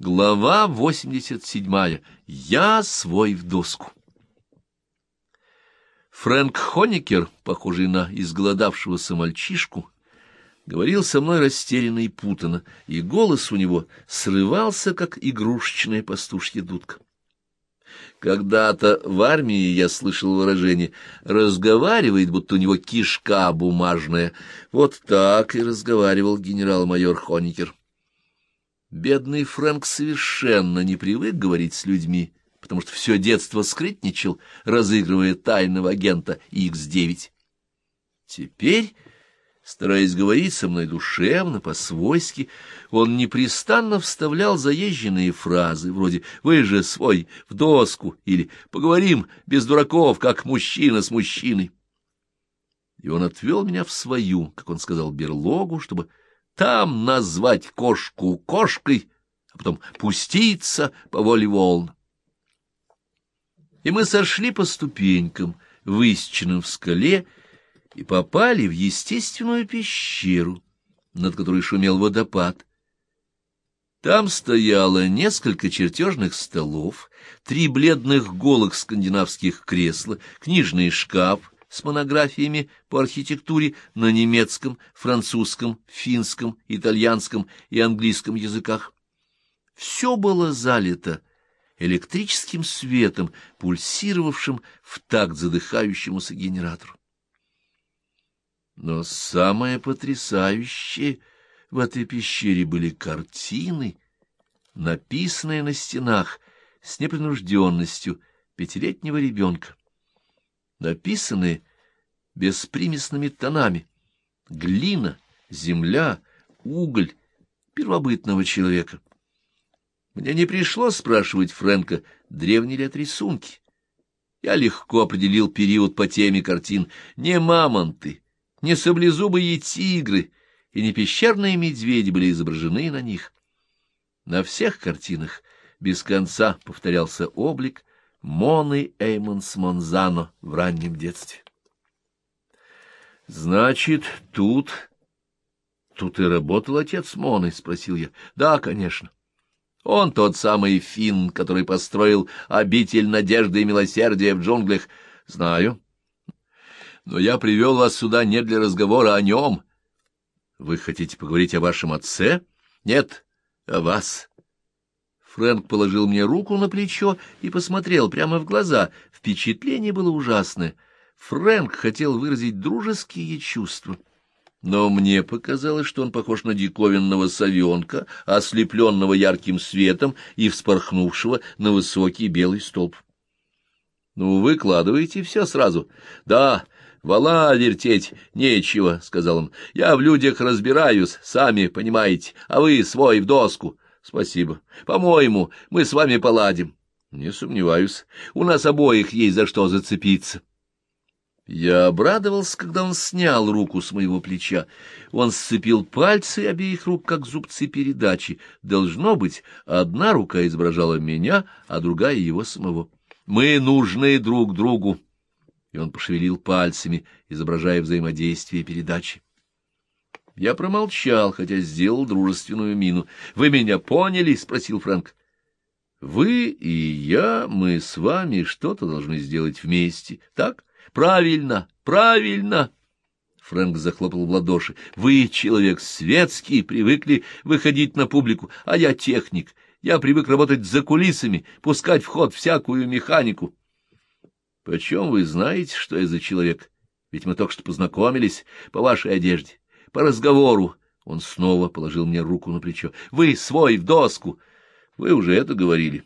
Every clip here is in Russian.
Глава 87. Я свой в доску. Фрэнк Хоникер, похожий на изголодавшегося мальчишку, говорил со мной растерянно и путанно, и голос у него срывался, как игрушечная пастушья дудка. Когда-то в армии я слышал выражение «разговаривает, будто у него кишка бумажная». Вот так и разговаривал генерал-майор Хоникер. Бедный Фрэнк совершенно не привык говорить с людьми, потому что все детство скрытничал, разыгрывая тайного агента Х-9. Теперь, стараясь говорить со мной душевно, по-свойски, он непрестанно вставлял заезженные фразы, вроде «Вы же свой в доску» или «Поговорим без дураков, как мужчина с мужчиной». И он отвел меня в свою, как он сказал, берлогу, чтобы там назвать кошку кошкой, а потом пуститься по воле волн. И мы сошли по ступенькам, высеченным в скале, и попали в естественную пещеру, над которой шумел водопад. Там стояло несколько чертежных столов, три бледных голых скандинавских кресла, книжный шкаф, с монографиями по архитектуре на немецком, французском, финском, итальянском и английском языках. Все было залито электрическим светом, пульсировавшим в такт задыхающемуся генератору. Но самое потрясающее в этой пещере были картины, написанные на стенах с непринужденностью пятилетнего ребенка написанные беспримесными тонами. Глина, земля, уголь первобытного человека. Мне не пришлось спрашивать Фрэнка, древние ли это рисунки. Я легко определил период по теме картин. Не мамонты, не саблезубые тигры и не пещерные медведи были изображены на них. На всех картинах без конца повторялся облик Моны Эймонс Монзано в раннем детстве. — Значит, тут... Тут и работал отец Моны? — спросил я. — Да, конечно. Он тот самый фин, который построил обитель надежды и милосердия в джунглях. Знаю. Но я привел вас сюда не для разговора о нем. Вы хотите поговорить о вашем отце? Нет, о вас. Фрэнк положил мне руку на плечо и посмотрел прямо в глаза. Впечатление было ужасное. Фрэнк хотел выразить дружеские чувства. Но мне показалось, что он похож на диковинного совенка, ослепленного ярким светом и вспорхнувшего на высокий белый столб. — Ну, выкладывайте все сразу. — Да, вала вертеть нечего, — сказал он. — Я в людях разбираюсь, сами понимаете, а вы свой в доску. — Спасибо. По-моему, мы с вами поладим. — Не сомневаюсь. У нас обоих есть за что зацепиться. Я обрадовался, когда он снял руку с моего плеча. Он сцепил пальцы обеих рук, как зубцы передачи. Должно быть, одна рука изображала меня, а другая — его самого. «Мы нужны друг другу!» И он пошевелил пальцами, изображая взаимодействие передачи. Я промолчал, хотя сделал дружественную мину. — Вы меня поняли? — спросил Фрэнк. — Вы и я, мы с вами что-то должны сделать вместе. Так? Правильно, правильно! Фрэнк захлопал в ладоши. — Вы человек светский, привыкли выходить на публику, а я техник. Я привык работать за кулисами, пускать в ход всякую механику. — Почем вы знаете, что я за человек? Ведь мы только что познакомились по вашей одежде по разговору. Он снова положил мне руку на плечо. Вы свой в доску. Вы уже это говорили.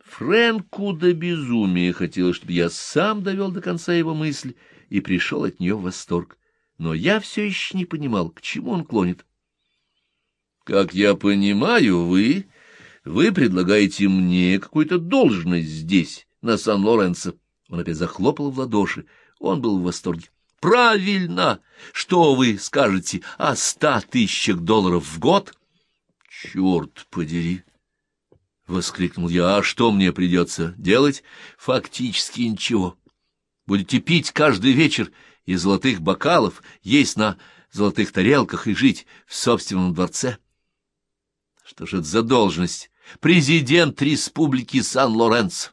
Фрэнку до безумия хотелось, чтобы я сам довел до конца его мысль и пришел от нее в восторг. Но я все еще не понимал, к чему он клонит. — Как я понимаю, вы... Вы предлагаете мне какую-то должность здесь, на Сан-Лоренцо. Он опять захлопал в ладоши. Он был в восторге. Правильно! Что вы скажете о ста тысячах долларов в год? Черт подери! — воскликнул я. — А что мне придется делать? Фактически ничего. Будете пить каждый вечер из золотых бокалов, есть на золотых тарелках и жить в собственном дворце. Что же это за должность? Президент Республики Сан-Лоренцо.